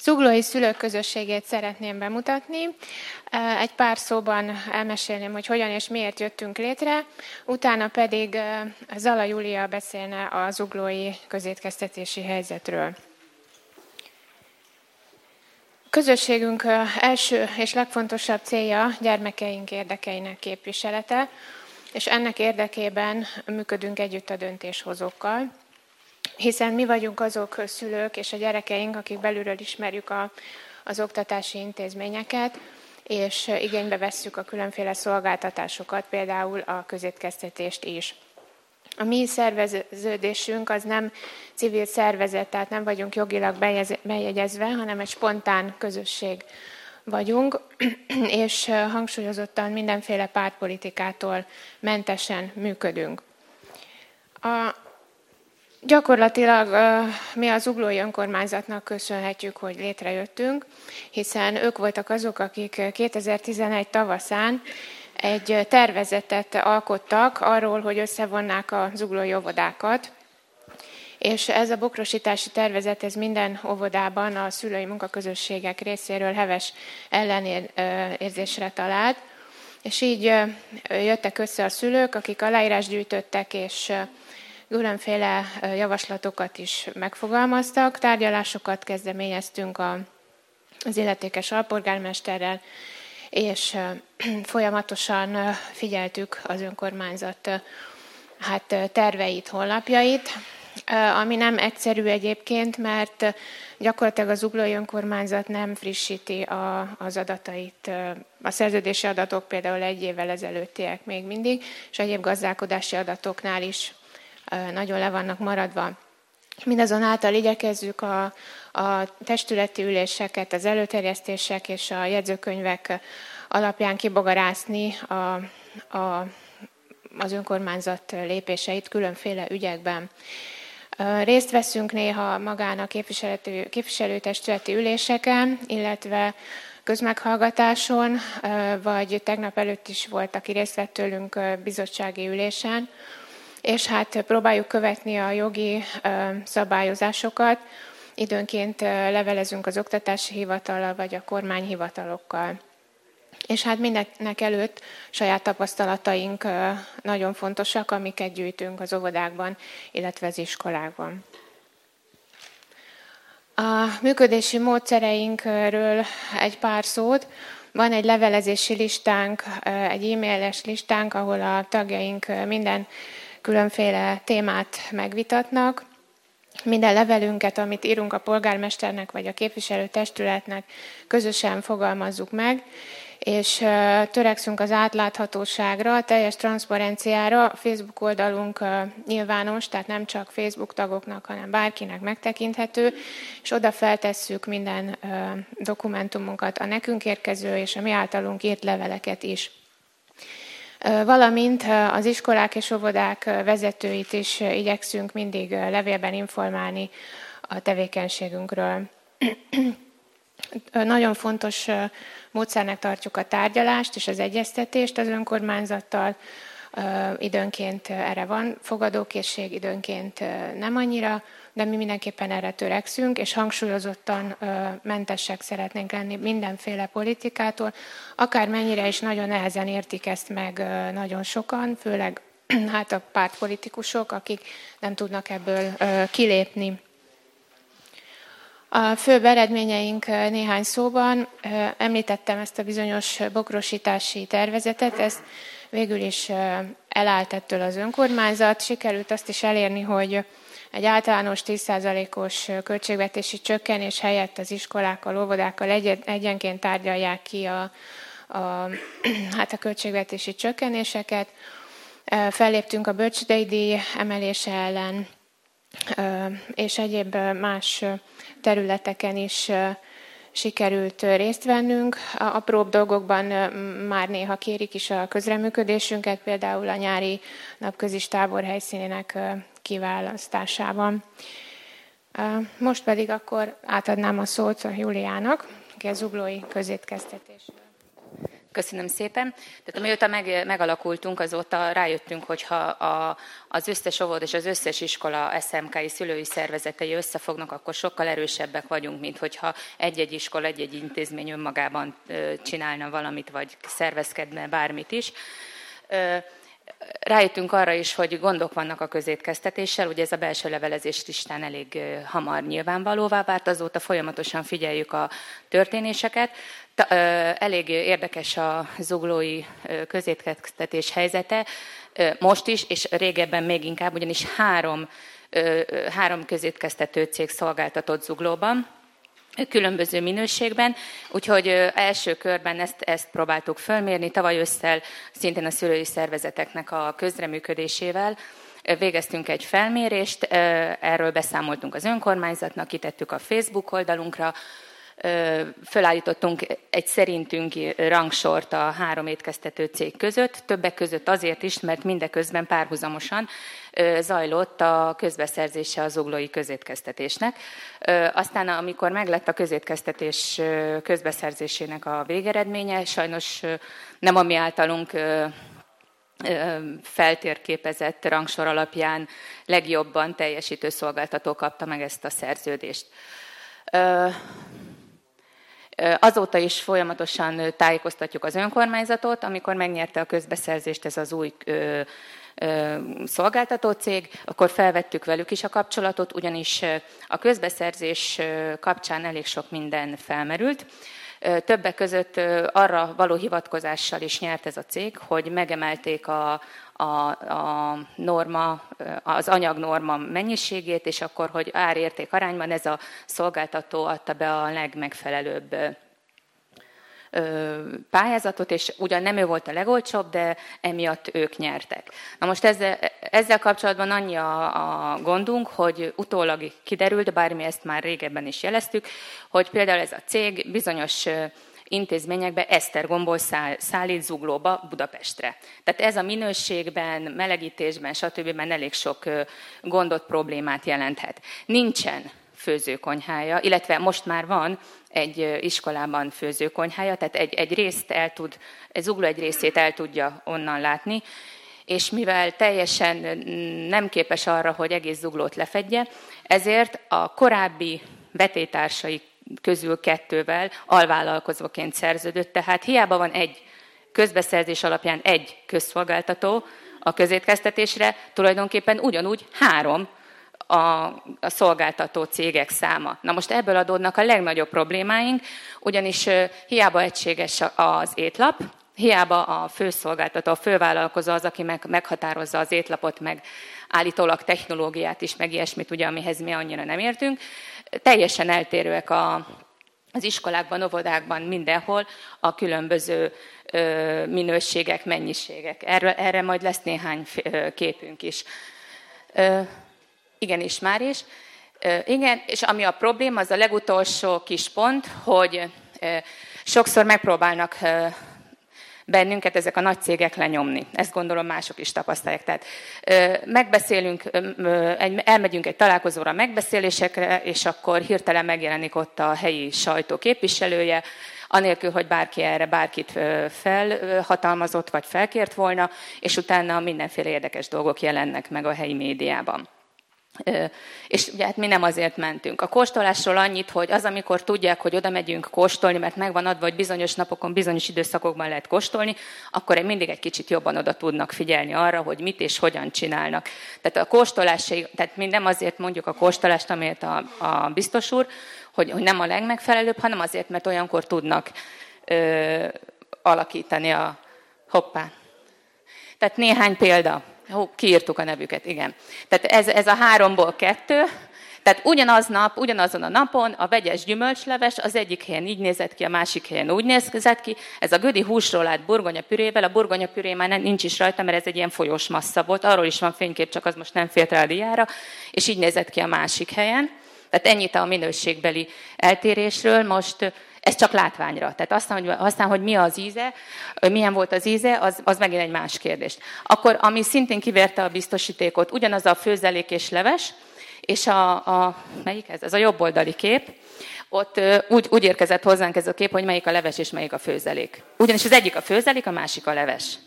Zuglói szülők közösségét szeretném bemutatni. Egy pár szóban elmesélném, hogy hogyan és miért jöttünk létre, utána pedig Zala Júlia beszélne a zuglói közétkeztetési helyzetről. Közösségünk első és legfontosabb célja gyermekeink érdekeinek képviselete, és ennek érdekében működünk együtt a döntéshozókkal, hiszen mi vagyunk azok szülők és a gyerekeink, akik belülről ismerjük a, az oktatási intézményeket, és igénybe vesszük a különféle szolgáltatásokat, például a közétkeztetést is. A mi szerveződésünk az nem civil szervezet, tehát nem vagyunk jogilag bejegyezve, hanem egy spontán közösség vagyunk, és hangsúlyozottan mindenféle pártpolitikától mentesen működünk. A, gyakorlatilag mi az Uglói Önkormányzatnak köszönhetjük, hogy létrejöttünk, hiszen ők voltak azok, akik 2011 tavaszán egy tervezetet alkottak arról, hogy összevonnák a zuglói óvodákat, és ez a bokrosítási tervezet, ez minden óvodában a szülői munkaközösségek részéről heves ellenérzésre talált, és így jöttek össze a szülők, akik aláírás gyűjtöttek, és különféle javaslatokat is megfogalmaztak. Tárgyalásokat kezdeményeztünk az illetékes alpolgármesterrel, és folyamatosan figyeltük az önkormányzat hát, terveit, honlapjait, ami nem egyszerű egyébként, mert gyakorlatilag az uglói önkormányzat nem frissíti a, az adatait. A szerződési adatok például egy évvel ezelőttiek még mindig, és egyéb gazdálkodási adatoknál is nagyon le vannak maradva. Mindazonáltal igyekezzük a, a testületi üléseket, az előterjesztések és a jegyzőkönyvek alapján kibogarászni a, a, az önkormányzat lépéseit különféle ügyekben. Részt veszünk néha magán a képviselőtestületi üléseken, illetve közmeghallgatáson, vagy tegnap előtt is volt, aki részt vett tőlünk bizottsági ülésen, és hát próbáljuk követni a jogi szabályozásokat. Időnként levelezünk az oktatási hivatallal, vagy a kormányhivatalokkal. És hát mindennek előtt saját tapasztalataink nagyon fontosak, amiket gyűjtünk az óvodákban, illetve az iskolákban. A működési módszereinkről egy pár szót. Van egy levelezési listánk, egy e-mailes listánk, ahol a tagjaink minden különféle témát megvitatnak. Minden levelünket, amit írunk a polgármesternek vagy a képviselőtestületnek, közösen fogalmazzuk meg, és törekszünk az átláthatóságra, a teljes transzparenciára. A Facebook oldalunk nyilvános, tehát nem csak Facebook tagoknak, hanem bárkinek megtekinthető, és oda feltesszük minden dokumentumunkat, a nekünk érkező és a mi általunk írt leveleket is. Valamint az iskolák és óvodák vezetőit is igyekszünk mindig levélben informálni a tevékenységünkről. Nagyon fontos módszernek tartjuk a tárgyalást és az egyeztetést az önkormányzattal. Időnként erre van fogadókészség, időnként nem annyira, de mi mindenképpen erre törekszünk, és hangsúlyozottan mentesek szeretnénk lenni mindenféle politikától, akár mennyire is nagyon nehezen értik ezt meg nagyon sokan, főleg hát a pártpolitikusok, akik nem tudnak ebből kilépni. A főbb eredményeink néhány szóban. Említettem ezt a bizonyos bokrosítási tervezetet, ezt végül is elállt ettől az önkormányzat. Sikerült azt is elérni, hogy egy általános 10%-os költségvetési csökkenés helyett az iskolákkal, óvodákkal egy- egyenként tárgyalják ki a, a, hát a költségvetési csökkenéseket. Felléptünk a bölcsődei díj emelése ellen, és egyéb más területeken is sikerült részt vennünk. A apróbb dolgokban már néha kérik is a közreműködésünket, például a nyári napközis tábor helyszínének kiválasztásában. Most pedig akkor átadnám a szót a Júliának, aki a zuglói közétkeztetésről. Köszönöm szépen. Tehát amióta meg, megalakultunk, azóta rájöttünk, hogy ha a, az összes óvod és az összes iskola SMK-i szülői szervezetei összefognak, akkor sokkal erősebbek vagyunk, mint hogyha egy-egy iskola, egy-egy intézmény önmagában csinálna valamit, vagy szervezkedne bármit is rájöttünk arra is, hogy gondok vannak a közétkeztetéssel, ugye ez a belső levelezés listán elég hamar nyilvánvalóvá vált, azóta folyamatosan figyeljük a történéseket. Elég érdekes a zuglói közétkeztetés helyzete, most is, és régebben még inkább, ugyanis három, három közétkeztető cég szolgáltatott zuglóban, különböző minőségben, úgyhogy első körben ezt, ezt próbáltuk fölmérni, tavaly ősszel szintén a szülői szervezeteknek a közreműködésével, végeztünk egy felmérést, erről beszámoltunk az önkormányzatnak, kitettük a Facebook oldalunkra, fölállítottunk egy szerintünk rangsort a három étkeztető cég között, többek között azért is, mert mindeközben párhuzamosan zajlott a közbeszerzése az uglói közétkeztetésnek. Aztán, amikor meglett a közétkeztetés közbeszerzésének a végeredménye, sajnos nem a mi általunk feltérképezett rangsor alapján legjobban teljesítő szolgáltató kapta meg ezt a szerződést. Azóta is folyamatosan tájékoztatjuk az önkormányzatot, amikor megnyerte a közbeszerzést ez az új szolgáltató cég, akkor felvettük velük is a kapcsolatot, ugyanis a közbeszerzés kapcsán elég sok minden felmerült. Többek között arra való hivatkozással is nyert ez a cég, hogy megemelték a, a, a norma, az anyagnorma mennyiségét, és akkor, hogy árérték arányban ez a szolgáltató adta be a legmegfelelőbb pályázatot, és ugyan nem ő volt a legolcsóbb, de emiatt ők nyertek. Na most ezzel, ezzel kapcsolatban annyi a, a gondunk, hogy utólag kiderült, bármi ezt már régebben is jeleztük, hogy például ez a cég bizonyos intézményekbe esztergomból száll, szállít zuglóba Budapestre. Tehát ez a minőségben, melegítésben, stb. elég sok gondot, problémát jelenthet. Nincsen főzőkonyhája, illetve most már van egy iskolában főzőkonyhája, tehát egy, egy részt el tud, egy zugló egy részét el tudja onnan látni, és mivel teljesen nem képes arra, hogy egész zuglót lefedje, ezért a korábbi betétársai közül kettővel alvállalkozóként szerződött, tehát hiába van egy közbeszerzés alapján egy közszolgáltató a közétkeztetésre, tulajdonképpen ugyanúgy három a, a szolgáltató cégek száma. Na most ebből adódnak a legnagyobb problémáink, ugyanis hiába egységes az étlap, hiába a főszolgáltató, a fővállalkozó az, aki meg, meghatározza az étlapot, meg állítólag technológiát is, meg ilyesmit, ugye, amihez mi annyira nem értünk. Teljesen eltérőek a, az iskolákban, óvodákban, mindenhol a különböző ö, minőségek, mennyiségek. Erre, erre majd lesz néhány képünk is. Ö, igen, is már is. Igen, és ami a probléma, az a legutolsó kis pont, hogy sokszor megpróbálnak bennünket ezek a nagy cégek lenyomni. Ezt gondolom mások is tapasztalják. Tehát megbeszélünk, elmegyünk egy találkozóra megbeszélésekre, és akkor hirtelen megjelenik ott a helyi sajtó képviselője, anélkül, hogy bárki erre bárkit felhatalmazott vagy felkért volna, és utána mindenféle érdekes dolgok jelennek meg a helyi médiában. És ugye hát mi nem azért mentünk. A kóstolásról annyit, hogy az, amikor tudják, hogy oda megyünk kóstolni, mert megvan adva, hogy bizonyos napokon, bizonyos időszakokban lehet kóstolni, akkor mindig egy kicsit jobban oda tudnak figyelni arra, hogy mit és hogyan csinálnak. Tehát a kóstolás, tehát mi nem azért mondjuk a kóstolást, amelyet a, a biztos úr, hogy, hogy nem a legmegfelelőbb, hanem azért, mert olyankor tudnak ö, alakítani a hoppá. Tehát néhány példa. Hó, kiírtuk a nevüket, igen. Tehát ez, ez a háromból kettő, tehát ugyanaz nap, ugyanazon a napon a vegyes gyümölcsleves az egyik helyen így nézett ki, a másik helyen úgy nézett ki. Ez a gödi húsról állt burgonya pürével, a burgonya püré már nem, nincs is rajta, mert ez egy ilyen folyós massza volt. Arról is van fénykép, csak az most nem fért rá a diára, és így nézett ki a másik helyen. Tehát ennyit a minőségbeli eltérésről. Most ez csak látványra. Tehát aztán, hogy, aztán, hogy mi az íze, milyen volt az íze, az, az megint egy más kérdés. Akkor, ami szintén kiverte a biztosítékot, ugyanaz a főzelék és leves, és a, a melyik ez? Ez a jobboldali kép. ott úgy, úgy érkezett hozzánk ez a kép, hogy melyik a leves és melyik a főzelék. Ugyanis az egyik a főzelék, a másik a leves.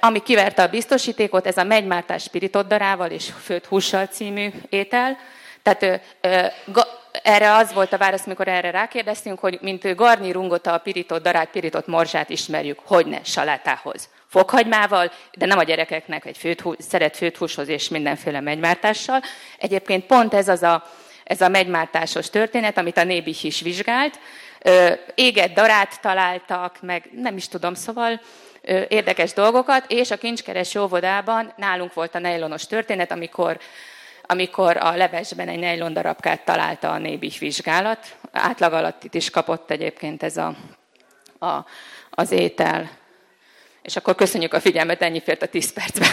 Ami kiverte a biztosítékot, ez a megymártás spiritoddarával és főtt hússal című étel. Tehát erre az volt a válasz, amikor erre rákérdeztünk, hogy mint garnírungot a pirított darát, pirított morzsát ismerjük, hogy ne salátához. Fokhagymával, de nem a gyerekeknek, egy főt, szeret főt húshoz és mindenféle megymártással. Egyébként pont ez az a, ez a megymártásos történet, amit a Nébih is vizsgált. Éget darát találtak, meg nem is tudom, szóval érdekes dolgokat, és a kincskeres óvodában nálunk volt a nejlonos történet, amikor amikor a levesben egy nejlon darabkát találta a nébih vizsgálat. Átlag alatt is kapott egyébként ez a, a, az étel. És akkor köszönjük a figyelmet, ennyi fért a 10 percben.